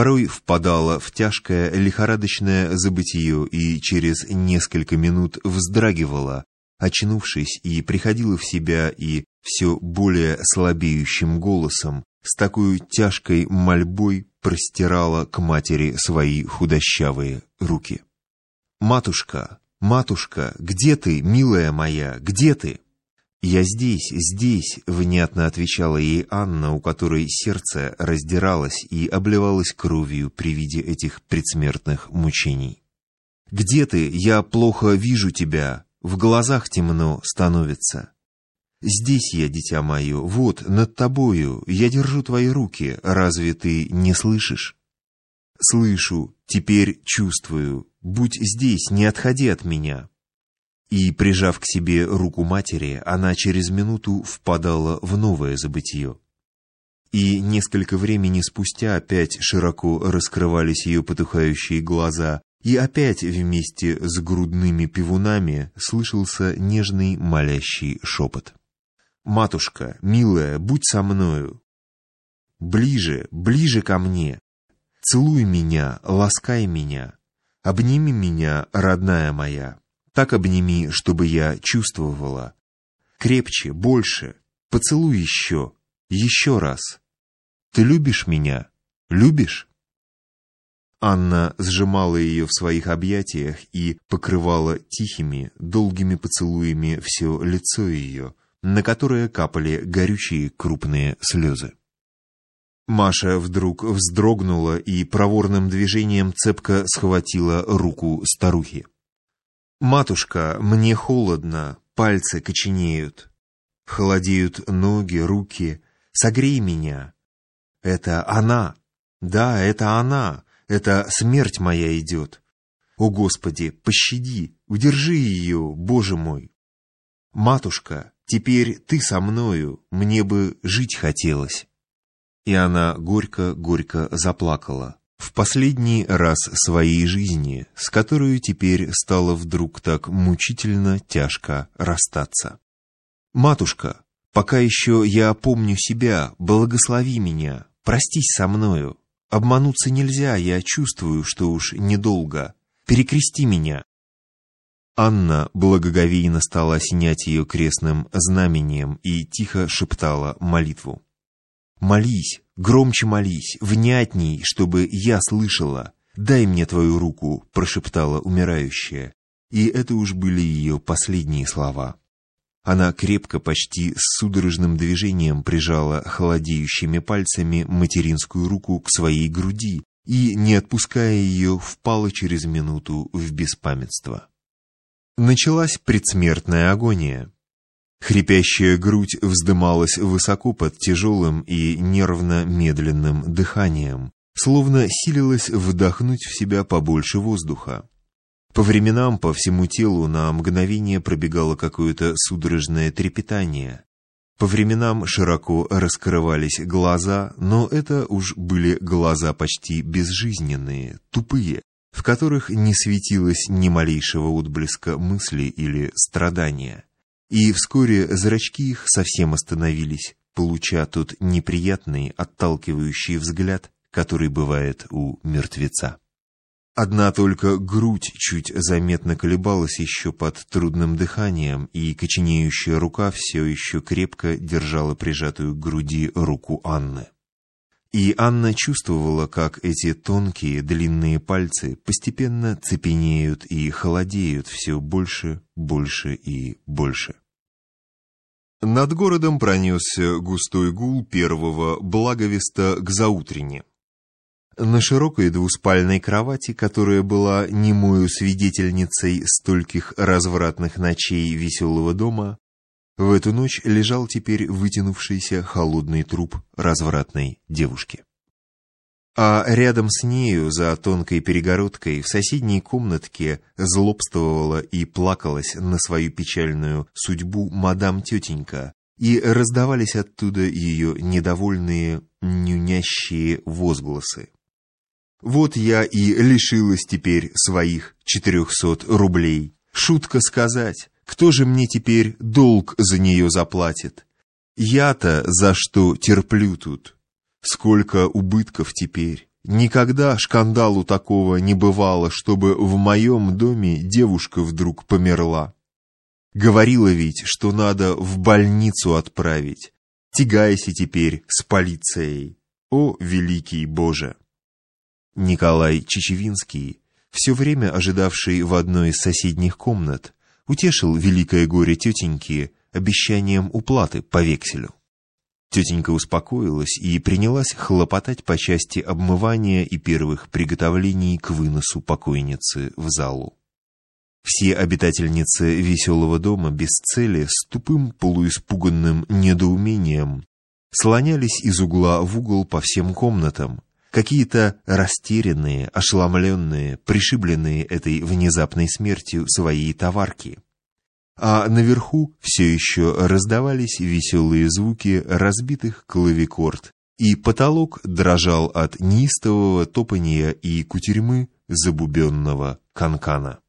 порой впадала в тяжкое лихорадочное забытие и через несколько минут вздрагивала, очнувшись и приходила в себя и все более слабеющим голосом, с такой тяжкой мольбой простирала к матери свои худощавые руки. «Матушка, матушка, где ты, милая моя, где ты?» «Я здесь, здесь», — внятно отвечала ей Анна, у которой сердце раздиралось и обливалось кровью при виде этих предсмертных мучений. «Где ты? Я плохо вижу тебя. В глазах темно становится». «Здесь я, дитя мое, вот, над тобою, я держу твои руки, разве ты не слышишь?» «Слышу, теперь чувствую. Будь здесь, не отходи от меня». И, прижав к себе руку матери, она через минуту впадала в новое забытье. И несколько времени спустя опять широко раскрывались ее потухающие глаза, и опять вместе с грудными пивунами слышался нежный молящий шепот. «Матушка, милая, будь со мною. Ближе, ближе ко мне. Целуй меня, ласкай меня. Обними меня, родная моя. Так обними, чтобы я чувствовала. Крепче, больше. Поцелуй еще, еще раз. Ты любишь меня? Любишь?» Анна сжимала ее в своих объятиях и покрывала тихими, долгими поцелуями все лицо ее, на которое капали горючие крупные слезы. Маша вдруг вздрогнула и проворным движением цепко схватила руку старухи. «Матушка, мне холодно, пальцы коченеют. Холодеют ноги, руки. Согрей меня. Это она. Да, это она. Это смерть моя идет. О, Господи, пощади, удержи ее, Боже мой. Матушка, Теперь ты со мною, мне бы жить хотелось». И она горько-горько заплакала. В последний раз своей жизни, с которой теперь стало вдруг так мучительно тяжко расстаться. «Матушка, пока еще я помню себя, благослови меня, простись со мною. Обмануться нельзя, я чувствую, что уж недолго. Перекрести меня, Анна благоговейно стала осенять ее крестным знамением и тихо шептала молитву. «Молись, громче молись, внятней, чтобы я слышала. Дай мне твою руку», — прошептала умирающая. И это уж были ее последние слова. Она крепко, почти с судорожным движением прижала холодеющими пальцами материнскую руку к своей груди и, не отпуская ее, впала через минуту в беспамятство. Началась предсмертная агония. Хрипящая грудь вздымалась высоко под тяжелым и нервно-медленным дыханием, словно силилась вдохнуть в себя побольше воздуха. По временам по всему телу на мгновение пробегало какое-то судорожное трепетание. По временам широко раскрывались глаза, но это уж были глаза почти безжизненные, тупые, в которых не светилось ни малейшего отблеска мысли или страдания. И вскоре зрачки их совсем остановились, получа тот неприятный, отталкивающий взгляд, который бывает у мертвеца. Одна только грудь чуть заметно колебалась еще под трудным дыханием, и коченеющая рука все еще крепко держала прижатую к груди руку Анны. И Анна чувствовала, как эти тонкие длинные пальцы постепенно цепенеют и холодеют все больше, больше и больше. Над городом пронесся густой гул первого благовеста к заутрене. На широкой двуспальной кровати, которая была немою свидетельницей стольких развратных ночей веселого дома, в эту ночь лежал теперь вытянувшийся холодный труп развратной девушки. А рядом с нею, за тонкой перегородкой, в соседней комнатке злобствовала и плакалась на свою печальную судьбу мадам-тетенька, и раздавались оттуда ее недовольные, нюнящие возгласы. «Вот я и лишилась теперь своих четырехсот рублей. Шутка сказать, кто же мне теперь долг за нее заплатит? Я-то за что терплю тут? Сколько убытков теперь? никогда шкандалу такого не бывало, чтобы в моем доме девушка вдруг померла. Говорила ведь, что надо в больницу отправить. Тягайся теперь с полицией. О, великий Боже! Николай Чечевинский, все время ожидавший в одной из соседних комнат, утешил великое горе тетеньки обещанием уплаты по векселю. Тетенька успокоилась и принялась хлопотать по части обмывания и первых приготовлений к выносу покойницы в залу. Все обитательницы веселого дома без цели, с тупым полуиспуганным недоумением, слонялись из угла в угол по всем комнатам, какие-то растерянные, ошеломленные, пришибленные этой внезапной смертью своей товарки. А наверху все еще раздавались веселые звуки разбитых клавикорд, и потолок дрожал от неистового топания и кутерьмы забубенного канкана.